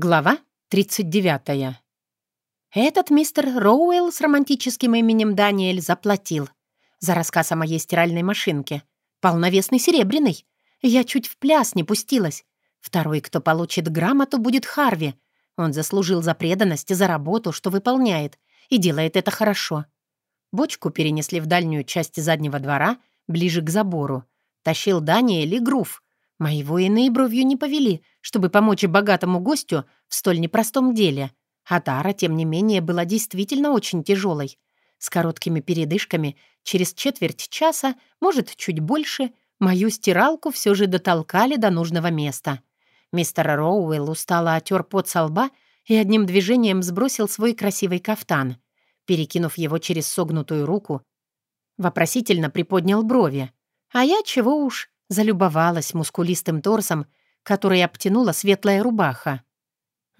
Глава 39. Этот мистер Роуэлл с романтическим именем Даниэль заплатил за рассказ о моей стиральной машинке. Полновесный серебряный. Я чуть в пляс не пустилась. Второй, кто получит грамоту, будет Харви. Он заслужил за преданность и за работу, что выполняет, и делает это хорошо. Бочку перенесли в дальнюю часть заднего двора, ближе к забору. Тащил Даниэль и Грув — Мои воины и бровью не повели, чтобы помочь богатому гостю в столь непростом деле. А Тара, тем не менее, была действительно очень тяжелой. С короткими передышками через четверть часа, может, чуть больше, мою стиралку все же дотолкали до нужного места. Мистер Роуэлл устало отер пот со лба и одним движением сбросил свой красивый кафтан. Перекинув его через согнутую руку, вопросительно приподнял брови. А я, чего уж, залюбовалась мускулистым торсом, который обтянула светлая рубаха.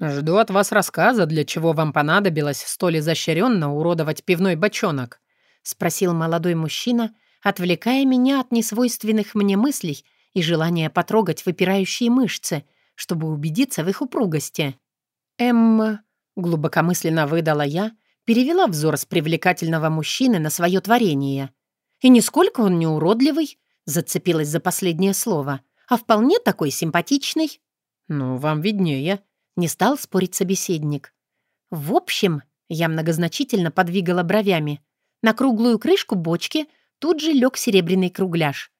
«Жду от вас рассказа, для чего вам понадобилось столь изощренно уродовать пивной бочонок», — спросил молодой мужчина, отвлекая меня от несвойственных мне мыслей и желания потрогать выпирающие мышцы, чтобы убедиться в их упругости. «Эмма», — глубокомысленно выдала я, перевела взор с привлекательного мужчины на свое творение. «И нисколько он не уродливый, Зацепилась за последнее слово. «А вполне такой симпатичный». «Ну, вам виднее», — не стал спорить собеседник. «В общем», — я многозначительно подвигала бровями, на круглую крышку бочки тут же лег серебряный кругляш.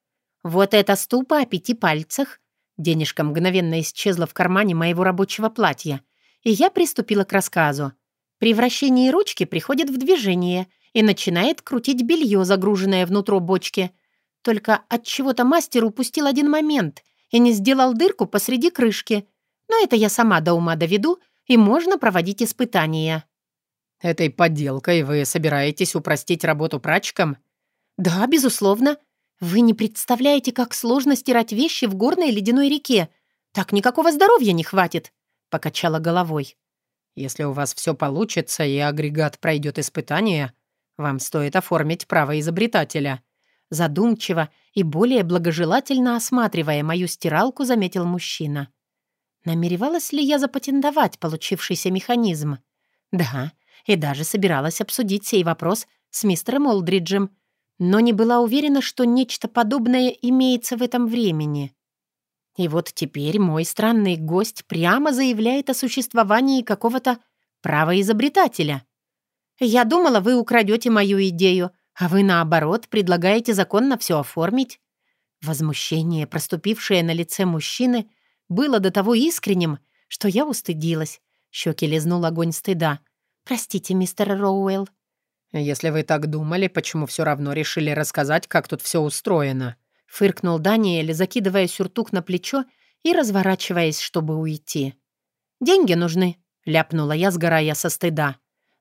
«Вот эта ступа о пяти пальцах». Денежка мгновенно исчезла в кармане моего рабочего платья, и я приступила к рассказу. При вращении ручки приходит в движение и начинает крутить белье, загруженное внутрь бочки — только от чего-то мастер упустил один момент и не сделал дырку посреди крышки. Но это я сама до ума доведу, и можно проводить испытания. Этой подделкой вы собираетесь упростить работу прачкам? Да, безусловно. Вы не представляете, как сложно стирать вещи в горной ледяной реке. Так никакого здоровья не хватит, покачала головой. Если у вас все получится и агрегат пройдет испытание, вам стоит оформить право изобретателя задумчиво и более благожелательно осматривая мою стиралку, заметил мужчина. Намеревалась ли я запатентовать получившийся механизм? Да, и даже собиралась обсудить сей вопрос с мистером Олдриджем, но не была уверена, что нечто подобное имеется в этом времени. И вот теперь мой странный гость прямо заявляет о существовании какого-то правоизобретателя. «Я думала, вы украдете мою идею, а вы, наоборот, предлагаете законно все оформить?» Возмущение, проступившее на лице мужчины, было до того искренним, что я устыдилась. Щеки лизнул огонь стыда. «Простите, мистер Роуэлл». «Если вы так думали, почему все равно решили рассказать, как тут все устроено?» Фыркнул Даниэль, закидывая сюртук на плечо и разворачиваясь, чтобы уйти. «Деньги нужны», — ляпнула я, сгорая со стыда.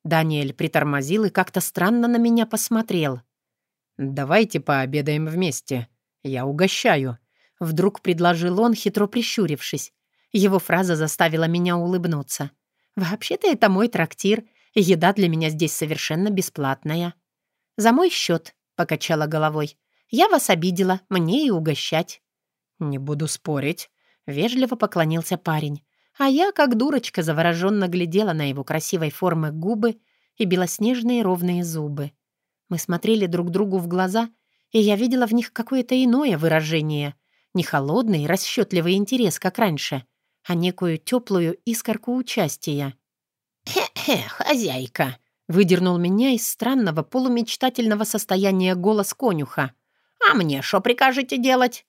Даниэль притормозил и как-то странно на меня посмотрел. «Давайте пообедаем вместе. Я угощаю», — вдруг предложил он, хитро прищурившись. Его фраза заставила меня улыбнуться. «Вообще-то это мой трактир, еда для меня здесь совершенно бесплатная». «За мой счет», — покачала головой. «Я вас обидела, мне и угощать». «Не буду спорить», — вежливо поклонился парень. А я, как дурочка, завороженно глядела на его красивой формы губы и белоснежные ровные зубы. Мы смотрели друг другу в глаза, и я видела в них какое-то иное выражение. Не холодный, расчетливый интерес, как раньше, а некую теплую искорку участия. «Хе-хе, хозяйка!» — выдернул меня из странного полумечтательного состояния голос конюха. «А мне что прикажете делать?»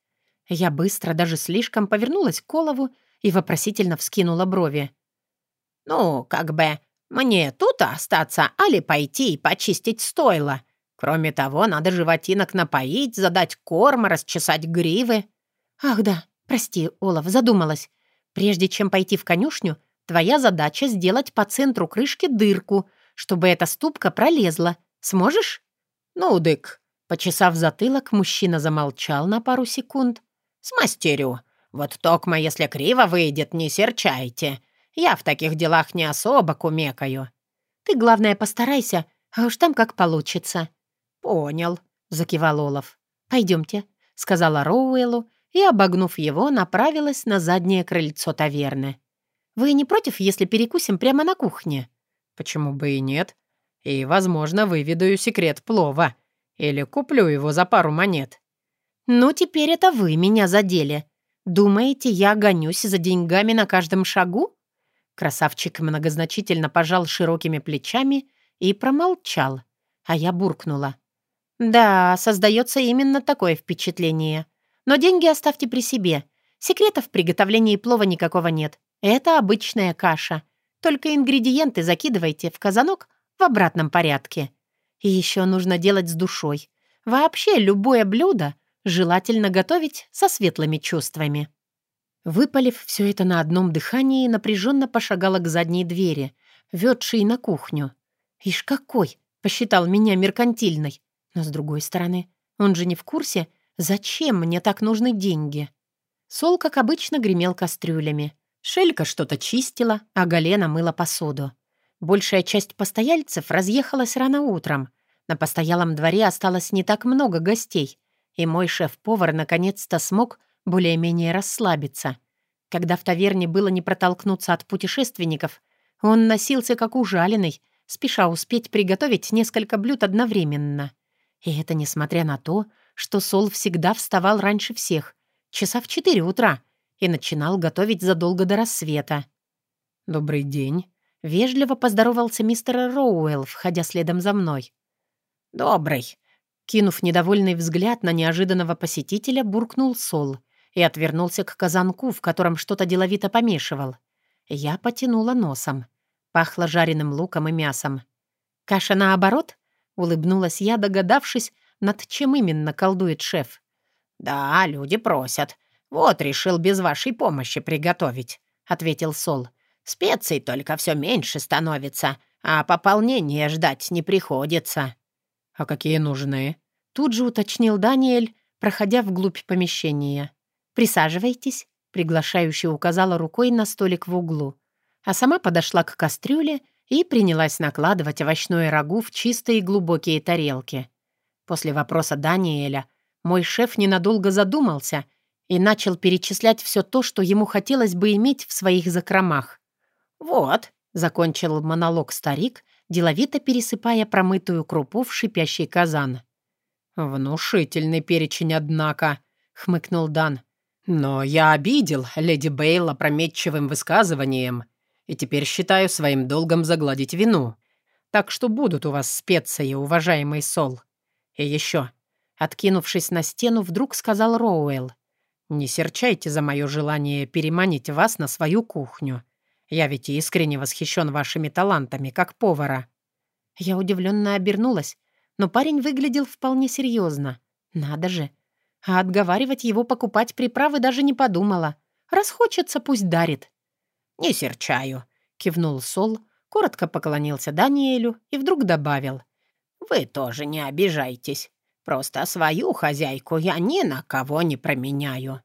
Я быстро, даже слишком, повернулась к Колову и вопросительно вскинула брови. «Ну, как бы, мне тут остаться, али пойти и почистить стойло. Кроме того, надо животинок напоить, задать корм, расчесать гривы». «Ах да, прости, Олаф, задумалась. Прежде чем пойти в конюшню, твоя задача сделать по центру крышки дырку, чтобы эта ступка пролезла. Сможешь?» «Ну, дык». Почесав затылок, мужчина замолчал на пару секунд. «Смастерю. Вот токмо, если криво выйдет, не серчайте. Я в таких делах не особо кумекаю». «Ты, главное, постарайся, а уж там как получится». «Понял», — закивал Олаф. «Пойдемте», — сказала Роуэллу, и, обогнув его, направилась на заднее крыльцо таверны. Вы не против, если перекусим прямо на кухне?» «Почему бы и нет? И, возможно, выведаю секрет плова. Или куплю его за пару монет». «Ну, теперь это вы меня задели. Думаете, я гонюсь за деньгами на каждом шагу?» Красавчик многозначительно пожал широкими плечами и промолчал, а я буркнула. «Да, создается именно такое впечатление. Но деньги оставьте при себе. Секретов в приготовлении плова никакого нет. Это обычная каша. Только ингредиенты закидывайте в казанок в обратном порядке. И еще нужно делать с душой. Вообще любое блюдо желательно готовить со светлыми чувствами. Выпалив все это на одном дыхании, напряженно пошагала к задней двери, ведшей на кухню. «Ишь какой!» — посчитал меня меркантильной. Но, с другой стороны, он же не в курсе, зачем мне так нужны деньги. Сол, как обычно, гремел кастрюлями. Шелька что-то чистила, а Галена мыла посуду. Большая часть постояльцев разъехалась рано утром. На постоялом дворе осталось не так много гостей, и мой шеф-повар наконец-то смог более-менее расслабиться. Когда в таверне было не протолкнуться от путешественников, он носился как ужаленный, спеша успеть приготовить несколько блюд одновременно. И это несмотря на то, что Сол всегда вставал раньше всех, часа в четыре утра, и начинал готовить задолго до рассвета. «Добрый день», — вежливо поздоровался мистер Роуэлл, входя следом за мной. «Добрый», — кинув недовольный взгляд на неожиданного посетителя, буркнул Сол и отвернулся к казанку, в котором что-то деловито помешивал. Я потянула носом. Пахло жареным луком и мясом. «Каша наоборот?» — улыбнулась я, догадавшись, над чем именно колдует шеф. «Да, люди просят. Вот решил без вашей помощи приготовить», — ответил Сол. «Специй только все меньше становится, а пополнения ждать не приходится». «А какие нужны?» — тут же уточнил Даниэль, проходя вглубь помещения. «Присаживайтесь», — приглашающе указала рукой на столик в углу, а сама подошла к кастрюле и принялась накладывать овощное рагу в чистые глубокие тарелки. После вопроса Даниэля мой шеф ненадолго задумался — и начал перечислять все то, что ему хотелось бы иметь в своих закромах. «Вот», — закончил монолог старик, деловито пересыпая промытую крупу в шипящий казан. «Внушительный перечень, однако», — хмыкнул Дан. «Но я обидел леди Бейл опрометчивым высказыванием и теперь считаю своим долгом загладить вину. Так что будут у вас специи, уважаемый Сол. И еще». Откинувшись на стену, вдруг сказал Роуэлл. Не серчайте за мое желание переманить вас на свою кухню. Я ведь искренне восхищен вашими талантами, как повара». Я удивленно обернулась, но парень выглядел вполне серьезно. Надо же. А отговаривать его покупать приправы даже не подумала. Раз хочется, пусть дарит. «Не серчаю», — кивнул Сол, коротко поклонился Даниэлю и вдруг добавил. «Вы тоже не обижайтесь. Просто свою хозяйку я ни на кого не променяю».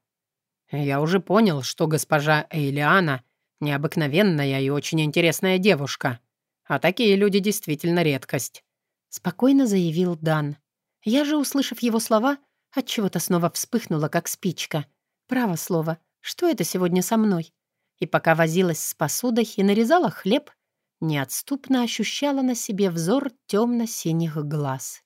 «Я уже понял, что госпожа Эйлиана необыкновенная и очень интересная девушка. А такие люди действительно редкость», — спокойно заявил Дан. Я же, услышав его слова, отчего-то снова вспыхнула, как спичка. Право слово, что это сегодня со мной? И пока возилась с посудой и нарезала хлеб, неотступно ощущала на себе взор темно-синих глаз.